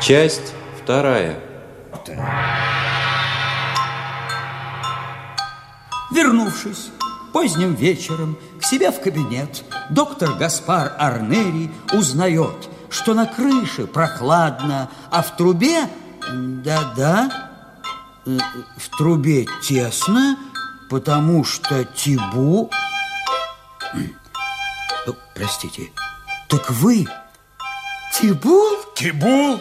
Часть вторая. Вернувшись поздним вечером к себе в кабинет, доктор Гаспар Арнери узнает, что на крыше прохладно, а в трубе, да-да, э, в трубе тесно, потому что Тибу... Э, Простите, так вы Тибул? Тибул?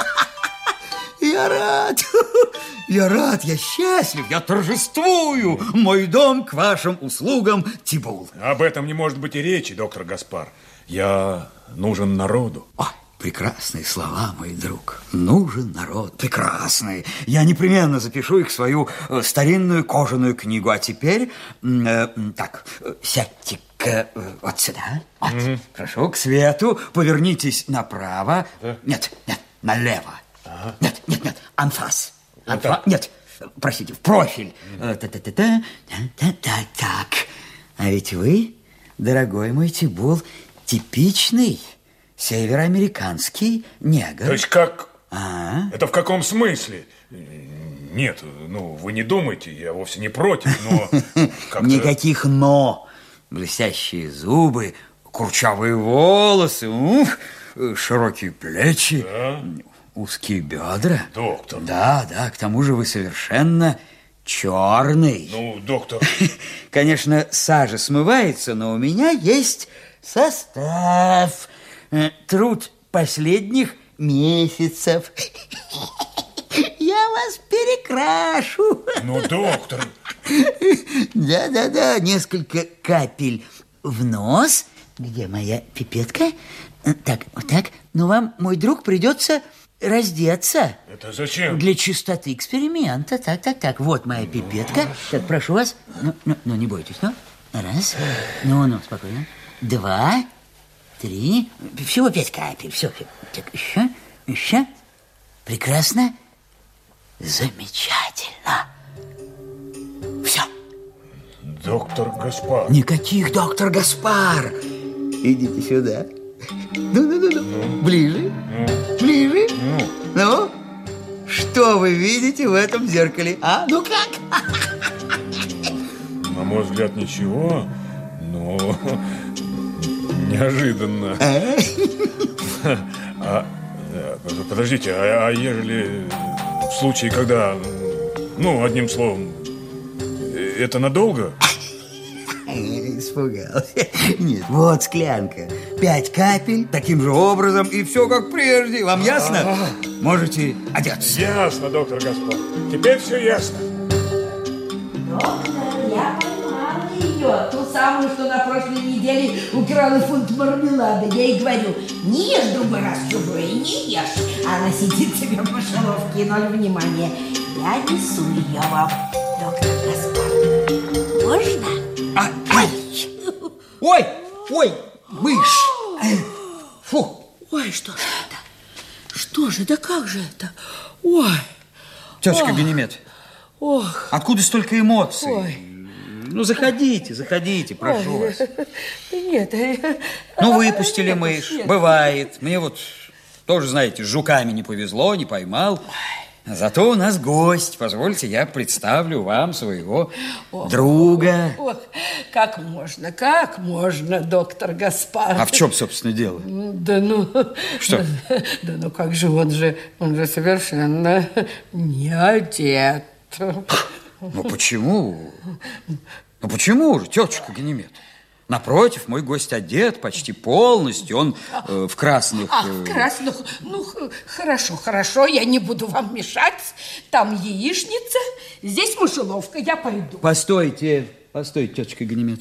Я рад, я рад, я счастлив, я торжествую. Мой дом к вашим услугам, Тибул. Об этом не может быть и речи, доктор Гаспар. Я нужен народу. Прекрасные слова, мой друг. Нужен народ. Прекрасные. Я непременно запишу их в свою э, старинную кожаную книгу. А теперь, э, так, э, сядьте-ка э, вот сюда. Вот. Прошу, к свету. Повернитесь направо. Нет, нет, налево. Нет, нет, нет, анфас. Анфа... Нет, простите, в профиль. Э, Та-та-та-та, та-та-та, так. А ведь вы, дорогой мой Тибул, типичный североамериканский негр. То есть как? А? Это в каком смысле? Нет, ну, вы не думайте, я вовсе не против, но. Никаких «но». Блестящие зубы, курчавые волосы, ух, широкие плечи, Да? узкие бедра. Доктор. Да, да, к тому же вы совершенно черный. Ну, доктор, Конечно, сажа смывается, но у меня есть состав. Э, Труд последних месяцев. Я вас перекрашу. ну, доктор, Да-да-да, несколько капель в нос. Где моя пипетка? Э, Так, вот так. Но вам, мой друг, придется раздеться. это зачем? Для чистоты эксперимента. Так, так, так. Вот моя пипетка. Так, прошу вас. Ну, ну, ну, не бойтесь, ну. Раз. Ну, ну, спокойно. Два. Три. Всего пять капель. Все. Так, еще. Еще. Прекрасно. Замечательно. Доктор Гаспар. Никаких, доктор Гаспар. Идите сюда. Ну-ну-ну. Ближе. Ближе. Ну, что вы видите в этом зеркале? А, ну как? На мой взгляд, ничего, но неожиданно. А, э, подождите, а, а ежели в случае, когда, ну, одним словом, э, это надолго? Испугался. Нет, вот склянка. Пять капель, таким же образом, и все как прежде. Вам ясно? Можете одеться. Ясно, доктор Гаспар. Теперь все ясно. Я поймала ее, ту самую, что на прошлой неделе украла фунт мармелада. Я ей говорю, не ешь другой раз чужое, не ешь. А она сидит себе в мышеловке ноль внимания. Я несу ее вам, доктор Гаспар. Можно? Ой, ой, мышь. Фу. Ой, что же это? Что же, да как же это? Ой, Тетушка Бенемет, ох, откуда столько эмоций? ой. Ну, заходите, заходите, прошу ой. вас. Нет, э, Ну, а, выпустили нет, мышь, нет. бывает. Мне вот тоже, знаете, с жуками не повезло, не поймал. Зато у нас гость. Позвольте, я представлю вам своего друга. Ох, как можно, как можно, доктор Гаспар? А в чем, собственно, дело? Да ну... Что? Да, да ну как же, он же, он же совершенно не одет. Ну, почему? Ну, почему же, тетушка Ганимед? Напротив, мой гость одет почти полностью. Он э, в красных... Ах, э, красных, ну, хорошо, хорошо, я не буду вам мешать. Там яичница, здесь мышеловка, я пойду. Постойте, постойте, тетушка Ганимед.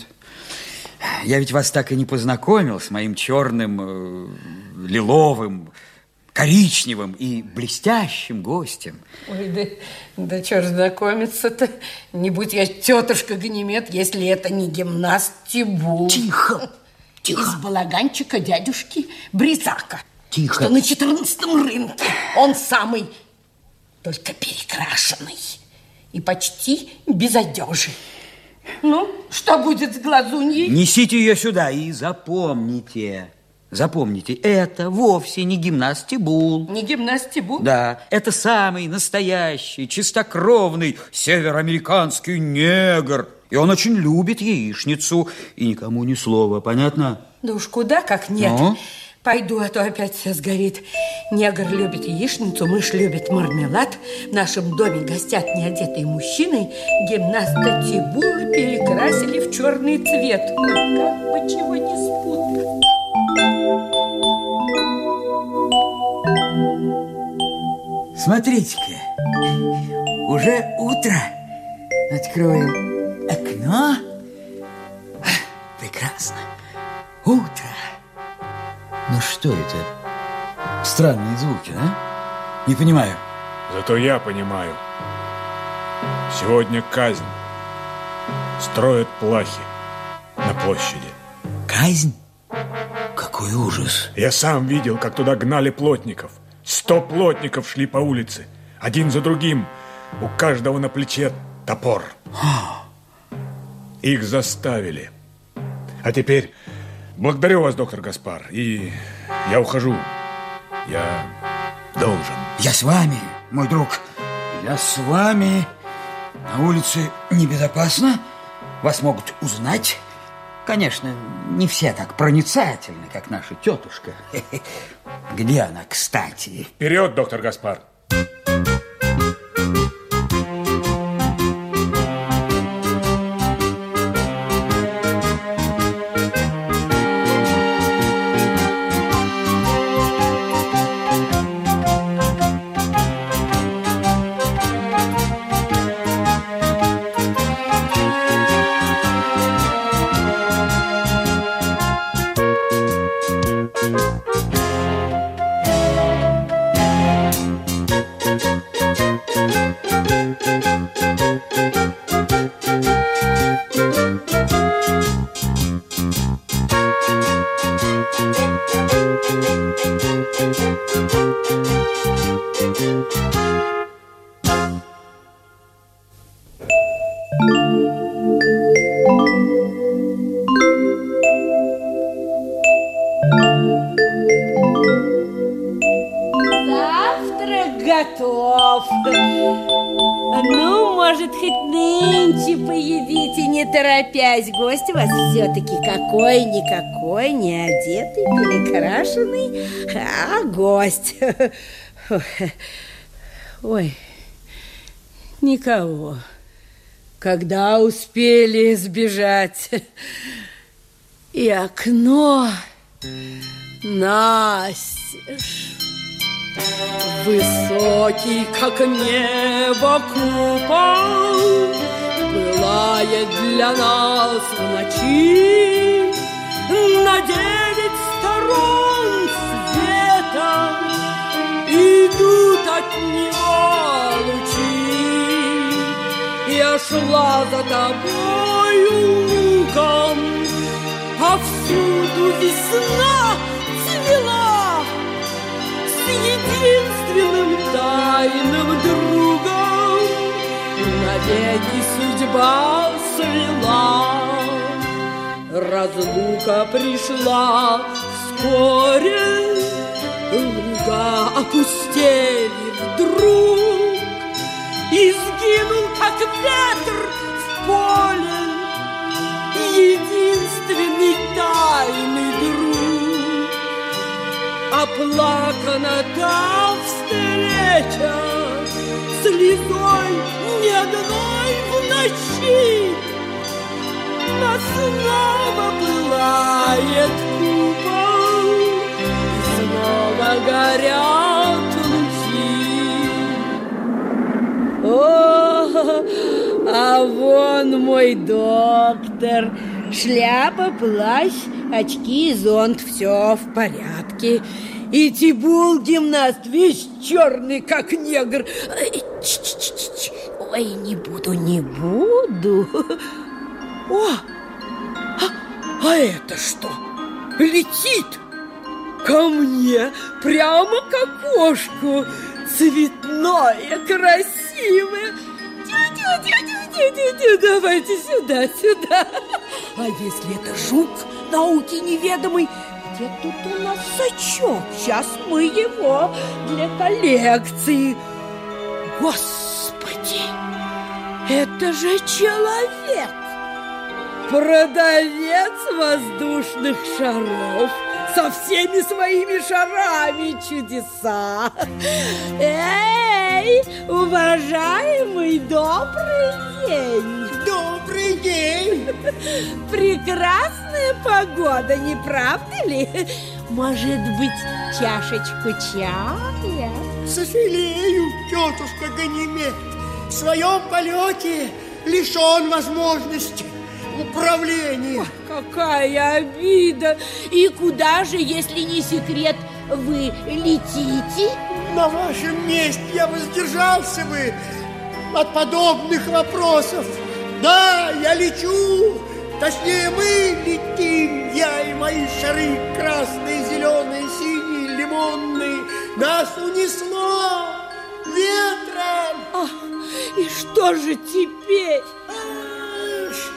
Я ведь вас так и не познакомил с моим черным, э, лиловым, коричневым и блестящим гостем. Ой, да, да что ж знакомиться-то? Не будь я тетушка Ганимед, если это не гимнаст Тибул. Тихо, Из балаганчика дядюшки Брицака. Тихо. Что на 14 рынке. Он самый, только перекрашенный. И почти без одежи. Ну, что будет с глазуньей? Несите ее сюда и запомните. Запомните, это вовсе не гимнаст Тибул. Не гимнаст Тибул? Да, это самый настоящий, чистокровный североамериканский негр. И он очень любит яичницу. И никому ни слова, понятно? Да уж куда как нет. Ну? Пойду, а то опять все сгорит. Негр любит яичницу, мышь любит мармелад. В нашем доме гостят неодетые мужчины. Гимнаста Тибула перекрасили в черный цвет. Ой, как бы чего не спутать. Смотрите-ка, уже утро. Откроем окно. Прекрасно. Утро. Ну что это? Странные звуки, а? Не понимаю. Зато я понимаю. Сегодня казнь. Строят плахи на площади. Казнь? Какой ужас. Я сам видел, как туда гнали плотников. Сто плотников шли по улице. Один за другим. У каждого на плече топор. Их заставили. А теперь благодарю вас, доктор Гаспар. И я ухожу. Я должен. Я с вами, мой друг. Я с вами. На улице небезопасно. Вас могут узнать. Конечно, не все так проницательны, как наша тетушка. Где она, кстати? Вперед, доктор Гаспар. Гость. Ой, никого. Когда успели сбежать? И окно настежь. Высокий, как небо, купол Пылает для нас в ночи На Идут от него лучи. Я шла за тобою луком Повсюду весна цвела с единственным тайным другом. Навеки судьба свела Разлука пришла вскоре Луга опустели вдруг И сгинул, как ветер в поле. Единственный тайный друг. Оплакана та встреча Слезой ни одной в ночи. Но снова пылает снова горят лучи. О, а вон мой доктор. Шляпа, плащ, очки и зонт Все в порядке. И Тибул гимнаст Весь черный, как негр. Ай, ч-ч-ч-ч. Ой, не буду, не буду. О, а, а это что? Летит ко мне Прямо к окошку Цветное, красивое Тю-тю-тю-тю-тю-тю, давайте сюда, сюда. А если это жук науки неведомый? где тут у нас сачок? Сейчас мы его для коллекции. Господи, это же человек! Продавец воздушных шаров со всеми своими шарами чудеса. Эй, уважаемый, добрый день! Добрый день! Прекрасная погода, не правда ли? Может быть, чашечку чая? Сожалею, тетушка Ганимед, в своем полете лишен возможности управления. Какая обида! И куда же, если не секрет, вы летите? На вашем месте я воздержался бы от подобных вопросов. Да, я лечу, точнее мы летим, я и мои шары красные, зеленые, синие, лимонные. Нас унесло ветром. А, и что же теперь?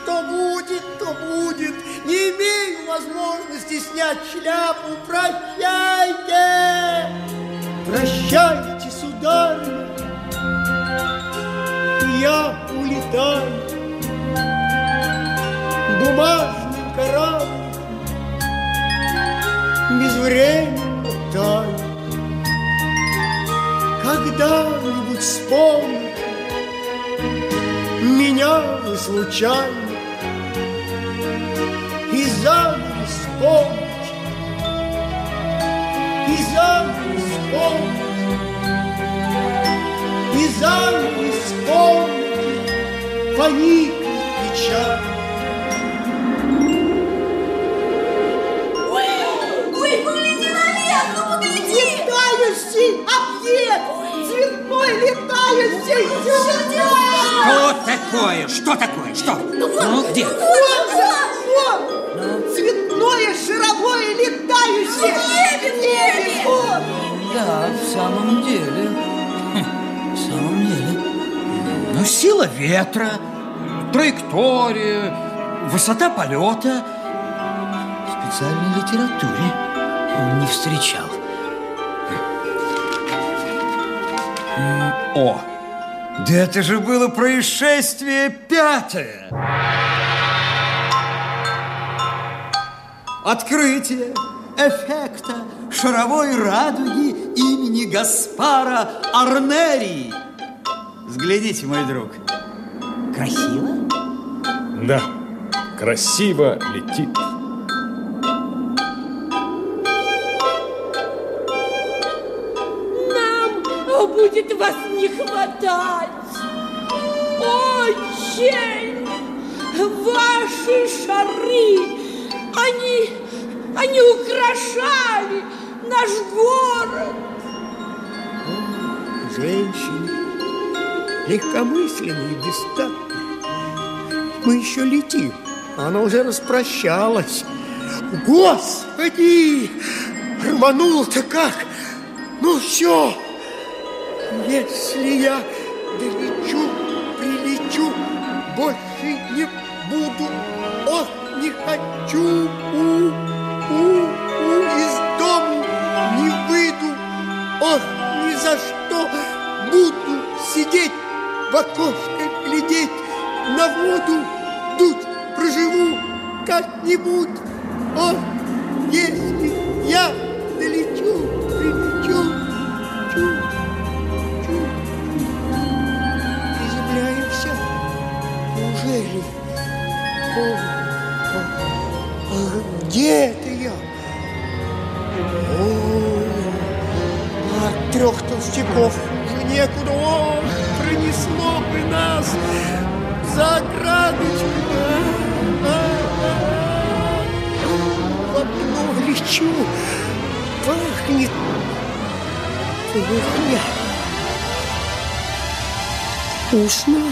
Что будет, то будет. Не имею возможности снять шляпу. Прощайте! Прощайте, сударыня. Я улетаю. Бумажный корабль безвременно тает. Когда-нибудь вспомните меня вы случайно И занавес вспомните И занавес вспомните И занавес вспомните Поникнет печаль ну! Летающий объект! Цветной летающий сюда! Что такое? Что такое? Что? Ну, где? Вот же! Вот! Цветное шаровое летающее! В небе! Вот! Да, в самом деле. Хм, В самом деле. Ну, сила ветра, траектория, высота полета. В специальной литературе он не встречал. О, да это же было происшествие пятое. Открытие эффекта шаровой радуги имени Гаспара Арнерии. Взгляните, мой друг. Красиво? Да, красиво летит. Нам будет вас не хватать. Очень. Ваши шары, они, они украшали наш город. Женщины легкомысленные, бестактные. Мы еще летим, она уже распрощалась. Господи! Рвануло-то как! Ну все! Если я долечу, прилечу, больше не хочу! У, у, из дому не выйду. Ох, ни за что буду сидеть в окошко глядеть, на воду дуть проживу как-нибудь. Ох, если трех толстяков уже некуда. О, пронесло бы нас за градочку. А. В окно лечу, пахнет кухня. Вкусно.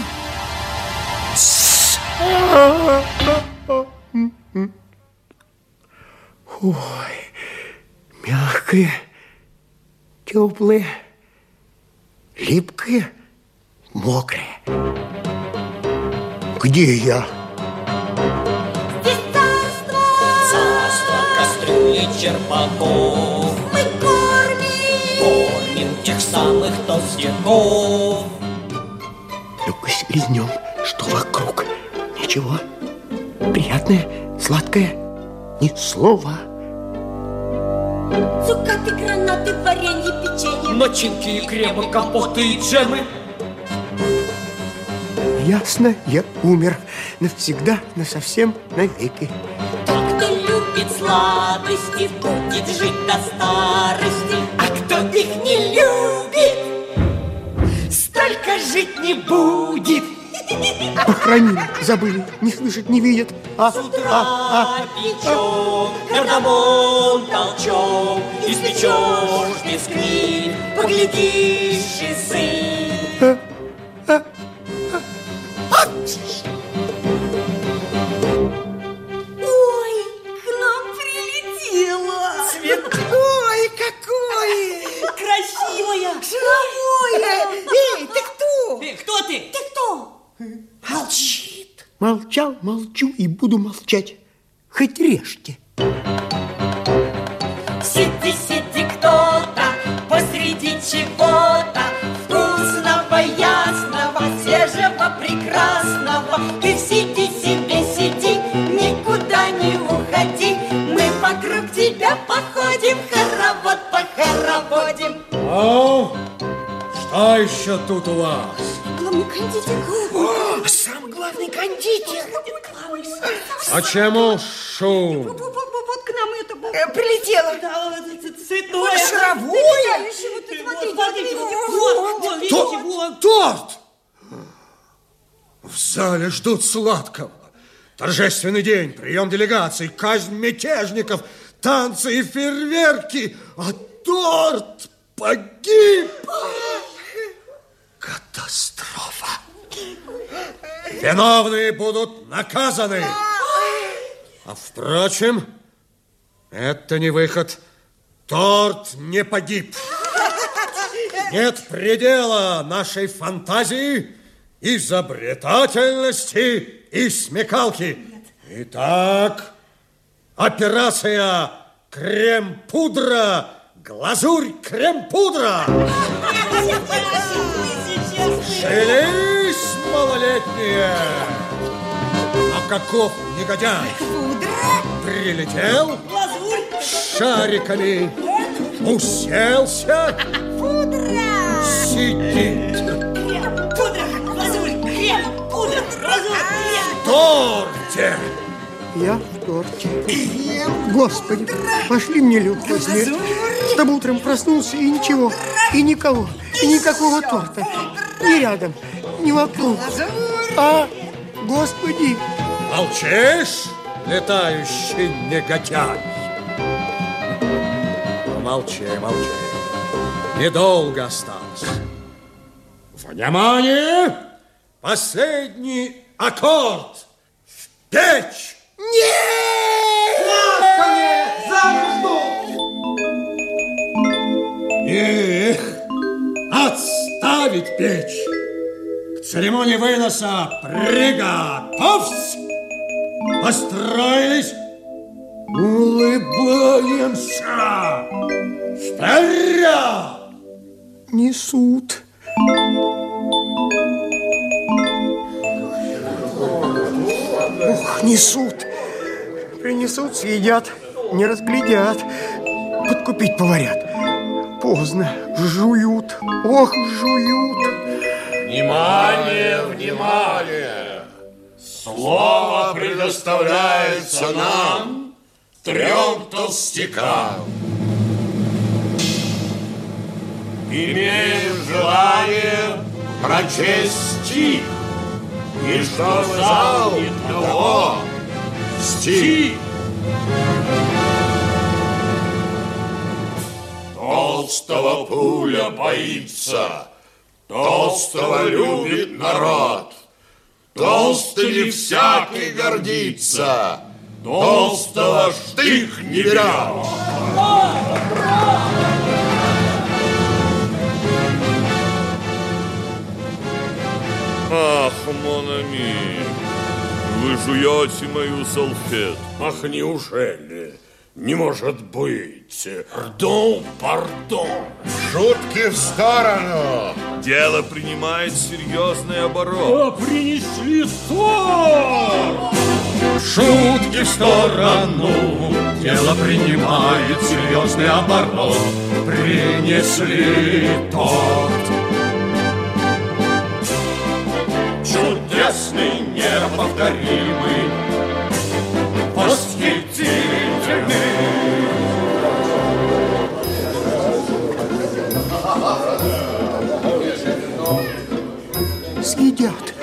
Ой, мягкое, теплое, липкое, мокрое. Где я? Царство кастрюли черпаков. Мы кормим! Кормим тех самых толстяков. Ну-ка, слизнем, что вокруг. Ничего. Приятное, сладкое. Ни слова. Цукаты, гранаты, варенье. Начинки и кремы, компоты и джемы. Ясно, я умер. Навсегда, насовсем, навеки. Тот, кто любит сладости, будет жить до старости. А кто их не любит, столько жить не будет. Похоронили, забыли, не слышат, не видят. А, С утра печем, кардамон толчем, Испечешь бисквит, поглядишь часы. Молчал, молчу и буду молчать. Хоть режьте. Сиди, сиди кто-то посреди чего-то Вкусного, ясного, свежего, прекрасного Ты сиди себе, сиди, никуда не уходи Мы вокруг тебя походим, хоровод похороводим Ну, что еще тут у вас? Главный кондитер. Сам главный кондитер. Почему шум? Вот, вот к нам это прилетело. Цветное Шаровое. Вот, То- вот Торт! В зале ждут сладкого. Торжественный день, прием делегаций, казнь мятежников, танцы и фейерверки. А торт погиб. Катастрофа. Виновные будут наказаны. А впрочем, это не выход. Торт не погиб. Нет предела нашей фантазии, изобретательности и смекалки. Итак, операция крем-пудра, глазурь крем-пудра. Шевелись, малолетние! А каков негодяй? Прилетел шариками, уселся, сидит. Пудра, глазурь, крем, пудра, глазурь, крем! В торте. Я торте. Господи, пошли мне легкую смерть, чтобы утром проснулся и ничего, и никого, и никакого торта. Ни рядом, ни вокруг. А, Господи, Молчишь, летающий негодяй? Молчи, молчи. Недолго осталось. Внимание! Последний аккорд. В печь! Их отставить печь! К церемонии выноса приготовься! Построились! Улыбаемся! Вперед! несут. Ух, несут. Принесут, съедят, не разглядят. Подкупить поварят. Поздно. Жуют. Ох, жуют. Внимание, внимание! Слово предоставляется нам, трем толстякам. Имеем желание прочесть стих, и что зал того стих. Толстого пуля боится, Толстого любит народ. Толстыми всякий гордится, Толстого штык не берет. Ах, Монами, вы жуете мою салфетку. Ах, неужели? Не может быть. Пардон, пардон. Шутки в сторону. Дело принимает серьезный оборот. О, принесли торт! Шутки в сторону, дело принимает серьезный оборот. Принесли торт. Чудесный, неповторимый, восхитительный. Съедят.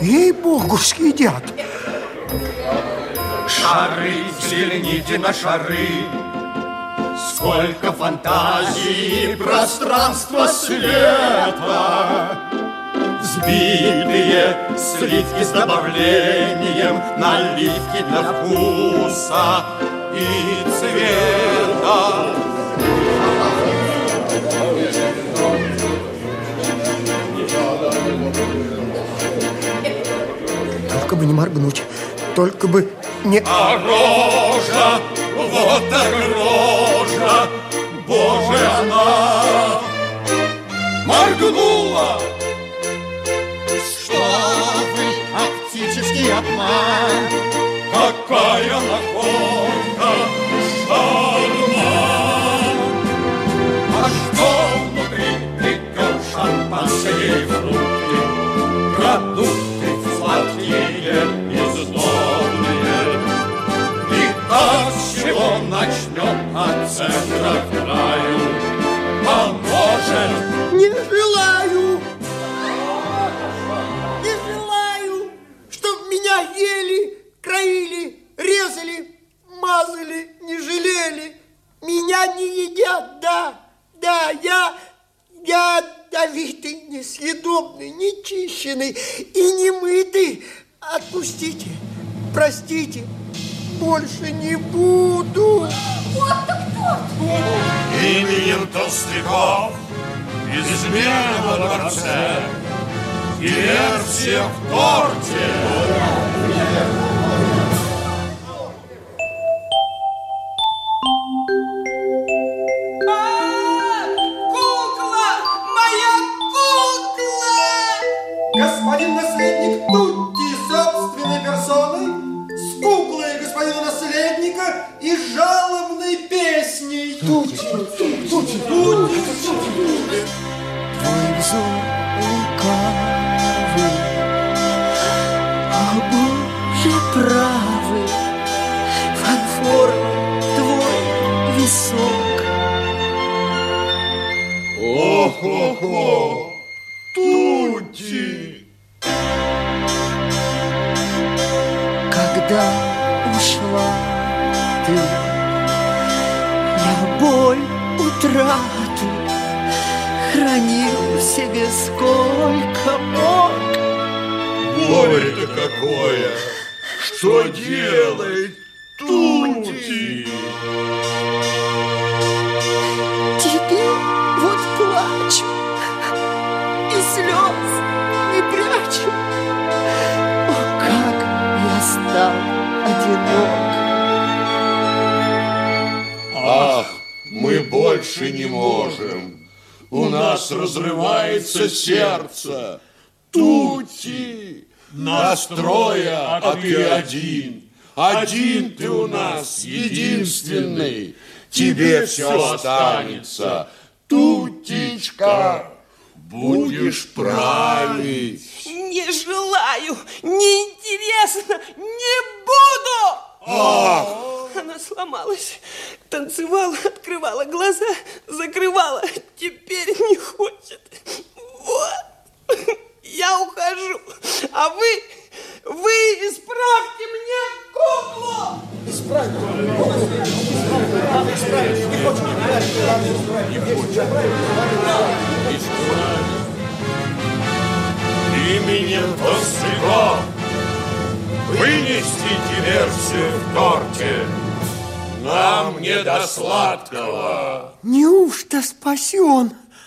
Ей-богу, съедят. Шары, взгляните на шары. Сколько фантазии, пространства света. Взбитые сливки с добавлением наливки для вкуса и цвета. Только бы не моргнуть. Только бы не... А рожа, вот так рожа, Боже, она моргнула. Обман, Какая находка, Что делает Тути? Теперь вот плачу И слез не прячу О, как я стал одинок Ах, мы больше не можем. У нас разрывается сердце. Нас трое, а ты один. Один ты у нас, единственный. Тебе все останется. Тутечка, будешь править. Не желаю, неинтересно, не буду! Ах! Она сломалась, танцевала, открывала глаза, закрывала, теперь не хочет.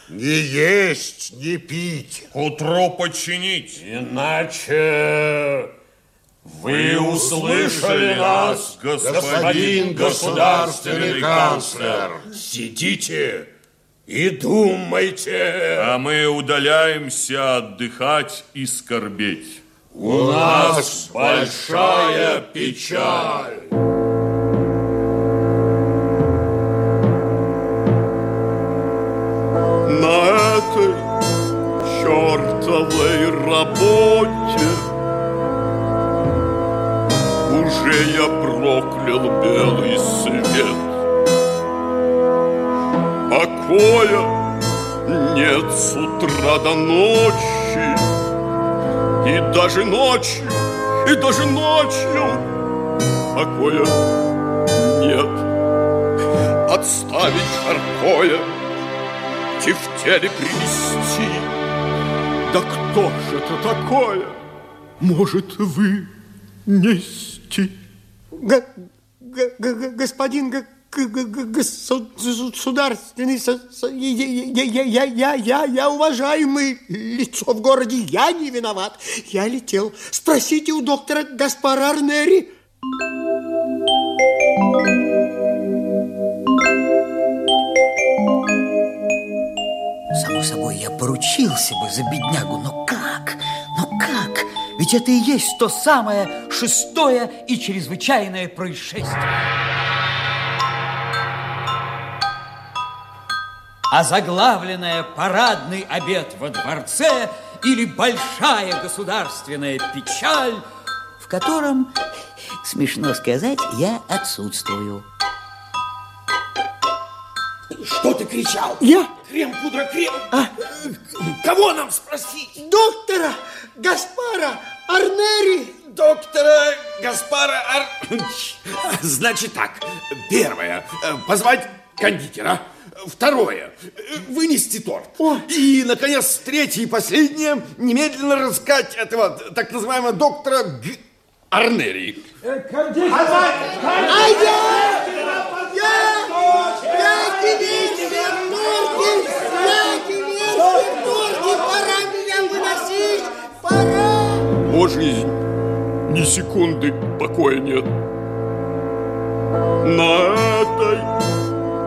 Не есть, не пить. К утру починить. Иначе Вы услышали нас, господин государственный канцлер. Сидите и думайте. А мы удаляемся отдыхать и скорбеть. У нас большая печаль. Я проклял белый свет. Покоя нет с утра до ночи, и даже ночью, и даже ночью покоя нет. Отставить жаркое, тефтели принести. Да кто же это такое может вы нести? Г- г- г- господин государственный я, я, я, я, я уважаемый лицо в городе, я не виноват. Я летел. Спросите у доктора Гаспара Арнери. Само собой, я поручился бы за беднягу, но как? Ведь это и есть то самое шестое и чрезвычайное происшествие. Озаглавленное парадный обед во дворце или большая государственная печаль, в котором, смешно сказать, я отсутствую. Что ты кричал? Я? Крем, пудра, крем. А? Кого нам спросить? Доктора Гаспара Арнери. Доктора Гаспара Ар... Значит так, первое, э, позвать кондитера. Второе, э, вынести торт. И, наконец, третье и последнее, немедленно разыскать этого так называемого доктора Г... Арнери. А я! Я! Я Пора! О, жизнь, ни секунды покоя нет. На этой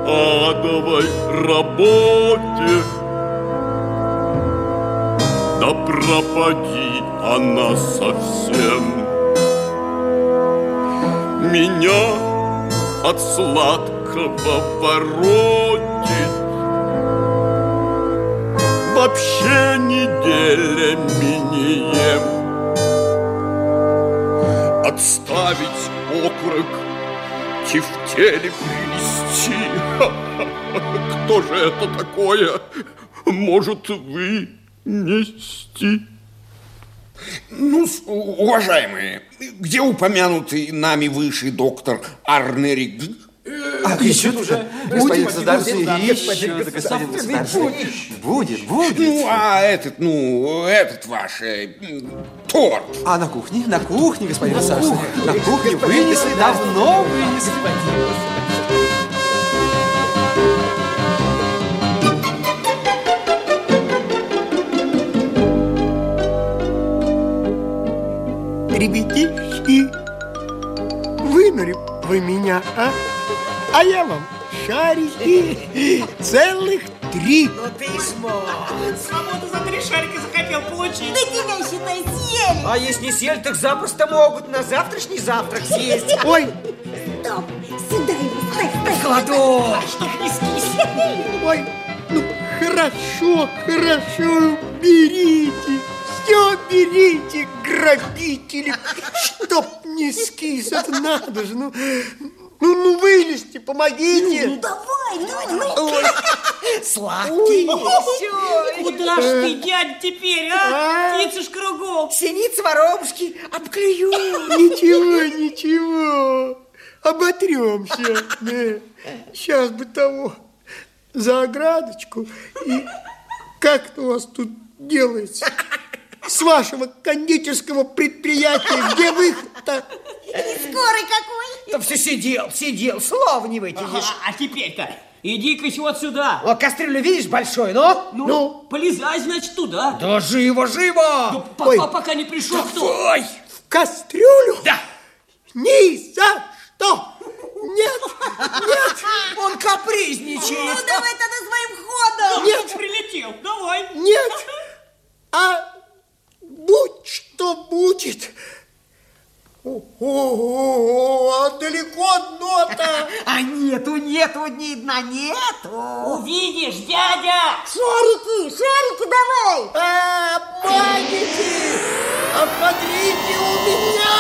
адовой работе Да пропади она совсем Меня от сладкого воротит Вообще неделями не ем Отставить окорок, тефтели принести. Кто же это такое может вы нести? Ну, уважаемые, где упомянутый нами выше доктор Арнери? А, кричит уже. Господин государственный ищет, господин государственный. Будет, будет. Ну, а этот, ну, этот ваш э, торт. А на кухне? На кухне, господин государственный. На кухне вынесли, давно вынесли. Ребятишки, вынули вы меня, а? А я вам шарики целых три. Ну ты смог. Свободу за три шарика захотел получить. Да тебя, считай, съели. А если не съели, так запросто могут на завтрашний завтрак съесть. Ой, Стоп, сюда его, стой, стой. Кладу. Не скись. ой, ну хорошо, хорошо, берите. Все берите, грабители, чтоб не скис, это надо же, ну, ну, ну вылезти, помогите. Ну, давай, давай, ну. Ой. Сладкий, Ой. Куда ж ты, дядь, теперь, а? Птицы ж кругом. Синицы, воробушки обклюю. Ничего, ничего, оботремся. Сейчас бы того за оградочку. И как это у вас тут делается? С вашего кондитерского предприятия, где выход-то? Скорый какой. Да все сидел, сидел, слова не вытянешь. Ага, а теперь-то иди-ка вот сюда. О, кастрюлю видишь большой, ну? Ну, полезай, значит, туда. Да живо, живо! Пока, пока не пришел кто. Давай, кастрюлю? Да. Ни за что! Нет, нет! Он капризничает. Ну, давай тогда своим ходом. Нет. Прилетел, давай. Нет! А будь что будет. О, а далеко дно-то. А нету, нету, ни дна нету. Увидишь, дядя. Шарики, шарики давай. А, обманете! У меня!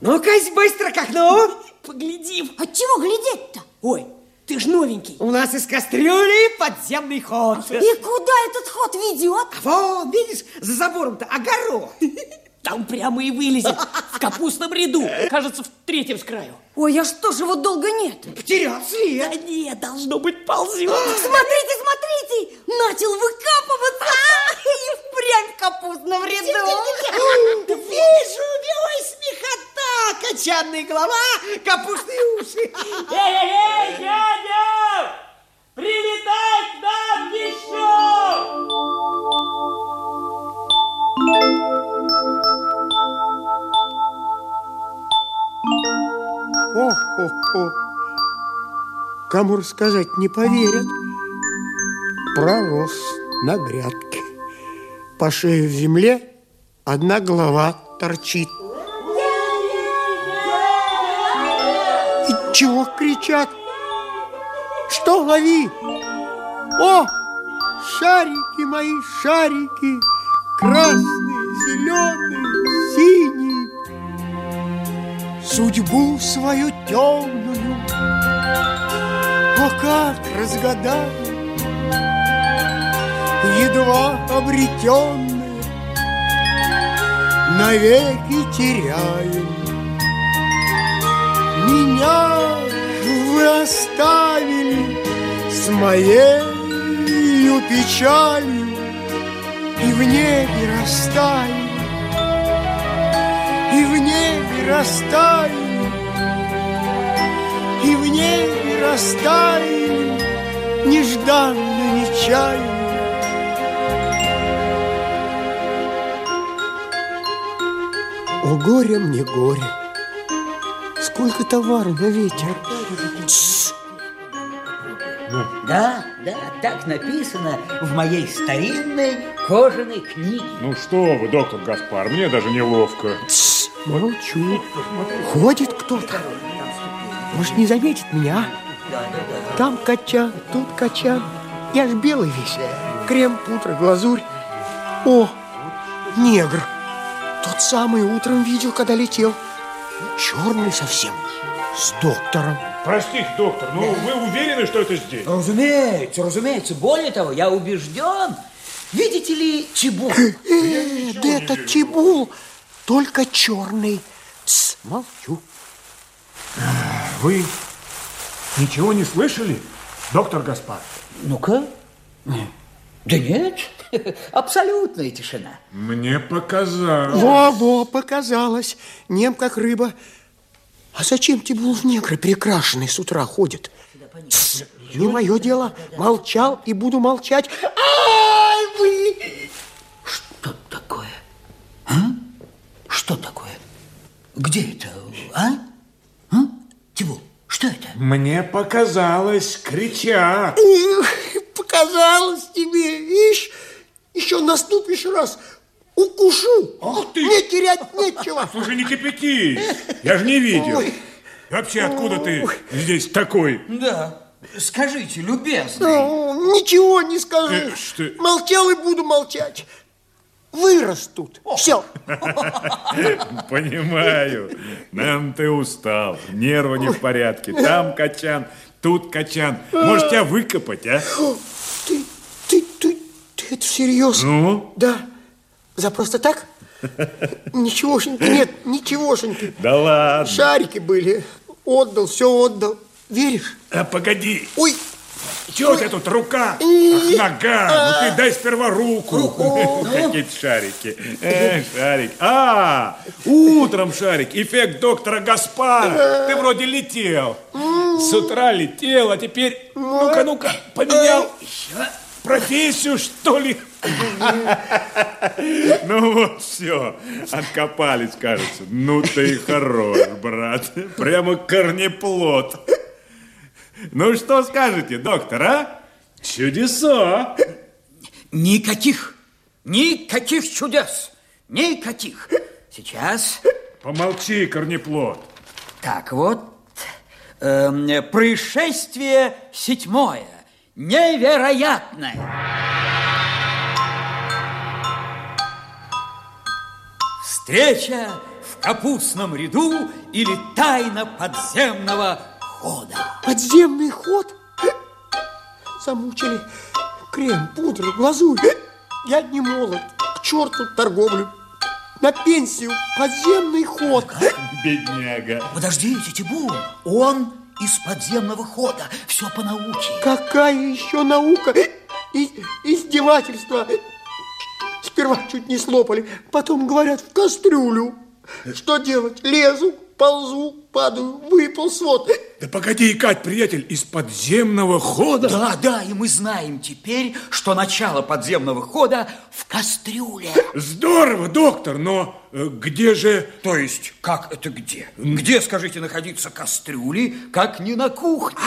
Ну-ка, быстро к окну. Поглядим. А чего глядеть-то? Ой, ты ж новенький. У нас из кастрюли подземный ход. И куда этот ход ведет? А вон, видишь, за забором-то огород. Там прямо и вылезет, в капустном ряду. Кажется, в третьем с краю. Ой, а что же его долго нет? Потерял след. Да нет, должно быть ползет. Смотрите, смотрите, начал выкапываться. И впрямь в капустном ряду. Вижу, ой, качанная голова, капустные уши. Эй-эй-эй, дядя! Прилетай к нам еще! О-хо-хо. Кому рассказать не поверят. Пророс на грядке. По шее в земле одна голова торчит. Кричат? Что лови? О, шарики мои, шарики, красные, зеленые, синие. Судьбу свою темную, о, как разгадай, едва обретенные, навеки теряем. Меня вы оставили с моей печалью и в небе растаяли, и в небе растаяли, и в небе растаяли нежданно, нечаянно. О, горе мне горе, сколько товара на ветер. Да, да, так написано в моей старинной кожаной книге. Ну что вы, доктор Гаспар, мне даже неловко. Молчу. Ходит кто-то. Может, не заметит меня, а? Там качан, тут качан. Я ж белый весь. Крем, пудра, глазурь. О, негр. Тот самый утром видел, когда летел. Черный совсем. С доктором. Простите, доктор, но вы уверены, что это здесь? Разумеется, разумеется. Более того, я убежден. Видите ли, чебу? Э, да это чебул, только черный. Тс, молчу. Вы ничего не слышали, доктор Гаспар? Ну-ка. Да нет, абсолютная тишина. Мне показалось. Во-во, показалось. Нем как рыба. А зачем Тибул в негры перекрашенный с утра ходит? Тс, не мое дело. Молчал и буду молчать. Ай, вы! Что такое? А? Что такое? Где это? А? А? Тибул, что это? Мне показалось, кричат. Эх, показалось тебе. Ишь, еще наступишь раз, укушу. Ах ты! Мне терять нечего. Слушай, не кипятись. Я же не видел. Ой. Вообще, откуда ты здесь такой? Да, скажите, любезный. Ну, ничего не скажу. Э, что? Молчал и буду молчать. Вырос тут. Все. Понимаю. Нам ты устал. Нервы не в порядке. Там качан, тут качан. Может, тебя выкопать, а? Это всерьез? Ну? Да. За просто так? Ничегошеньки нет, ничегошеньки. Да ладно. Шарики были. Отдал, все отдал. Веришь? А погоди. Ой, Чего у тебя тут рука? Ах, нога. Ну ты дай сперва руку. Какие-то шарики. Э, шарик. А, утром шарик. Эффект доктора Гаспара. Ты вроде летел. С утра летел, а теперь, ну-ка, ну-ка, поменял профессию, что ли? Ну вот, все, откопались, кажется. Ну ты и хорош, брат. Прямо корнеплод. Ну что скажете, доктор, а? Чудеса. Никаких, никаких чудес, никаких. Сейчас. Помолчи, корнеплод. Так вот, эм, происшествие седьмое, невероятное. Встреча в капустном ряду или тайна подземного хода. Подземный ход? Замучили. Крем, пудра, глазурь. Я не молод. К черту торговлю. На пенсию подземный ход. Бедняга. Подождите, Тибун, он из подземного хода. Все по науке. Какая еще наука? И, издевательство. Сперва чуть не слопали, потом говорят в кастрюлю. Что делать? Лезу, ползу, падаю, выпал свод. Да погоди, Кать, приятель, из подземного хода? Да, да, и мы знаем теперь, что начало подземного хода в кастрюле. Здорово, доктор, но э, где же... То есть, как это где? Где, скажите, находиться кастрюли, как не на кухне?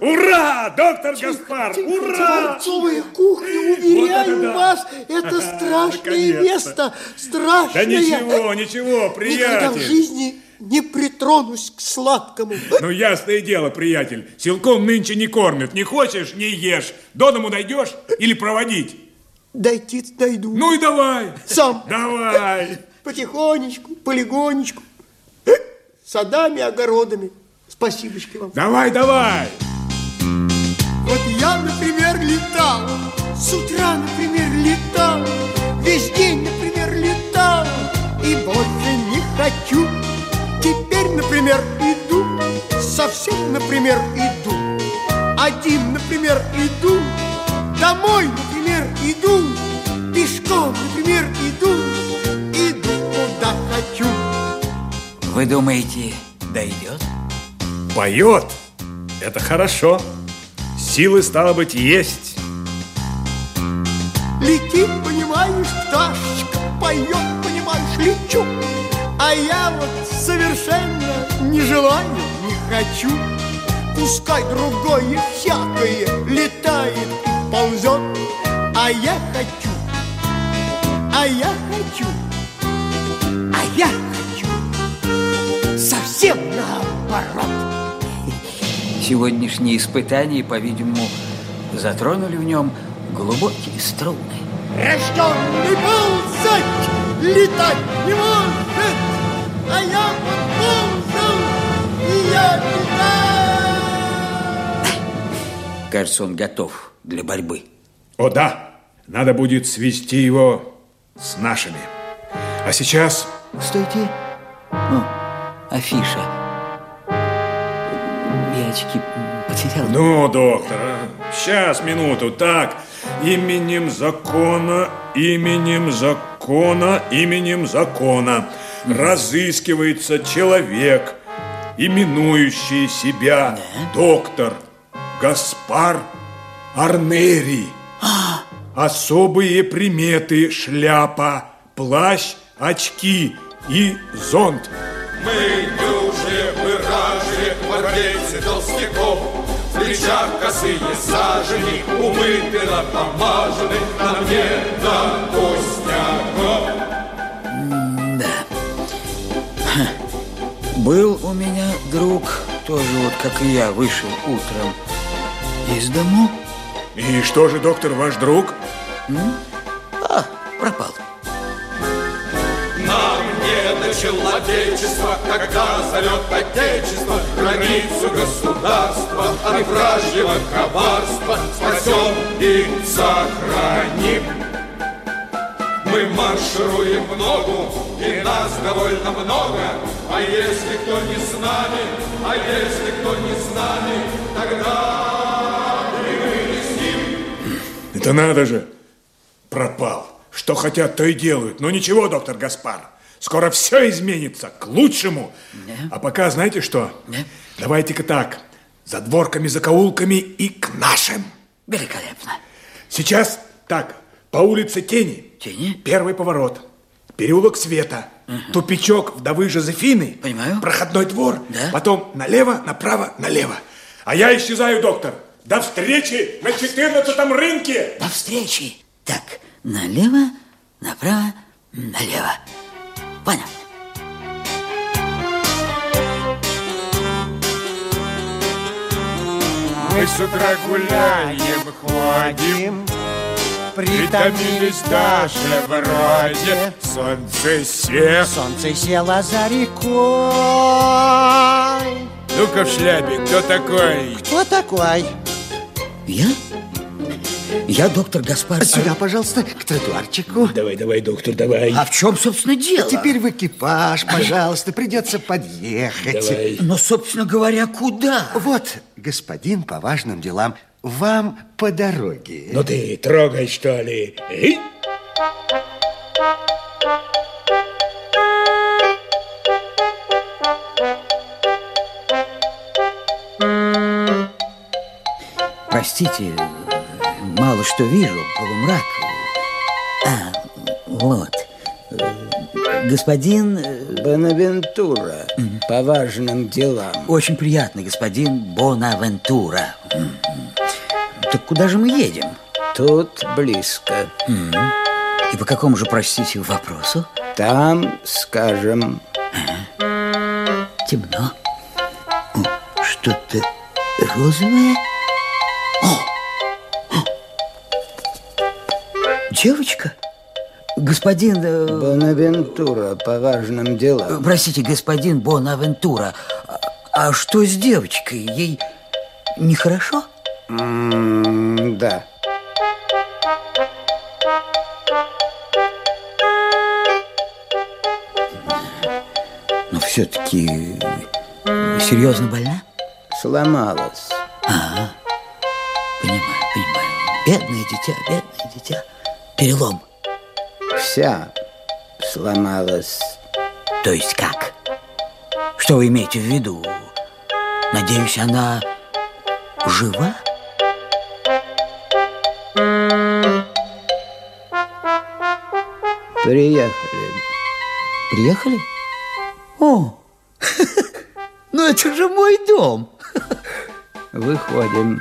Ура, доктор Гаспар, ура! Дворцовая кухня, уверяю Вот вас, это страшное место. Страшное. Да ничего, ничего, Никогда в приятель. жизни не притронусь к сладкому. Ну, ясное дело, приятель, силком нынче не кормят. Не хочешь, не ешь. До дому дойдешь или проводить? Дойти дойду. Ну и давай. Сам. Давай. Потихонечку, полигонечку. Садами, огородами. Спасибочки вам. Давай, давай. Вот я, например, летал. С утра, например, летал. Весь день, например, летал. И больше не хочу. Теперь, например, иду. Совсем, например, иду. Один, например, иду. Домой, например, иду. Пешком, например, иду. Иду куда хочу. Вы думаете, дойдет? Поет. Это хорошо. Силы, стало быть, есть. Летит, понимаешь, пташечка, поет, понимаешь, лечу. А я вот совершенно не желаю, не хочу. Пускай другое всякое летает и ползет, а я хочу, а я хочу, а я хочу совсем наоборот. Сегодняшние испытания, по-видимому, затронули в нем глубокие струны. Рожденный ползать, летать не может, а я подползал, и я летаю. Кажется, он готов для борьбы. О да, надо будет свести его с нашими. А сейчас... Стойте. Ну, афиша. Я очки потерял. Ну, доктор, сейчас, минуту. Так, именем закона, именем закона, именем закона разыскивается человек, именующий себя доктор Гаспар Арнери. Особые приметы шляпа, плащ, очки и зонт. Мы дюжи, выражи, гвардейцы толстяков, В плечах косые сажени, умыты, напомажены, На мне пустяков. Был у меня друг, тоже вот как и я, вышел утром из дому. И что же, доктор, ваш друг? А, пропал. Нам не до человечества, когда зовет Отечество, Границу государства от вражьего коварства спасем и сохраним. Мы маршируем в ногу, и нас довольно много, а если кто не с нами, а если кто не с нами, тогда и мы не с ним. Это надо же. Пропал. Что хотят, то и делают. Но ничего, доктор Гаспар. Скоро все изменится к лучшему. А пока знаете что? Да. Давайте-ка так. За дворками, закоулками и к нашим. Великолепно. Сейчас так. По улице Тени. Тени? Первый поворот. Переулок Света. Тупичок вдовы Жозефины. Понимаю. Проходной двор. Да. Потом налево, направо, налево. А я исчезаю, доктор. До встречи на 14 рынке. До встречи. Так, налево, направо, налево. Понятно. Мы с утра гуляем, ходим, Притомились даже вроде Солнце село Солнце село за рекой. Ну-ка в шляпе, кто такой? Кто такой? Я? Я доктор Гаспар. Сюда, пожалуйста, к тротуарчику. Давай, давай, доктор, давай. А в чем, собственно, дело? Теперь в экипаж, пожалуйста, придется подъехать. Давай. Но, собственно говоря, куда? Вот, господин по важным делам, вам по дороге. Ну ты трогай, что ли. Эй! Простите, мало что вижу, полумрак. А, вот. Господин... Бонавентура, по важным делам. Очень приятно, господин Бонавентура. Так куда же мы едем? Тут близко. И по какому же, простите, вопросу? Там, скажем... Темно. О, Что-то розовое. О! О! Девочка? Господин... э, Бонавентура, по важным делам. Простите, господин Бонавентура, а, а что с девочкой? Ей нехорошо? М, Да. Но все-таки серьезно больна? Сломалась. Ага. Понимаю, понимаю. Бедное дитя, бедное дитя. Перелом. Вся сломалась. То есть как? Что вы имеете в виду? Надеюсь, она жива? Приехали. Приехали? О, ну это же мой дом. Выходим.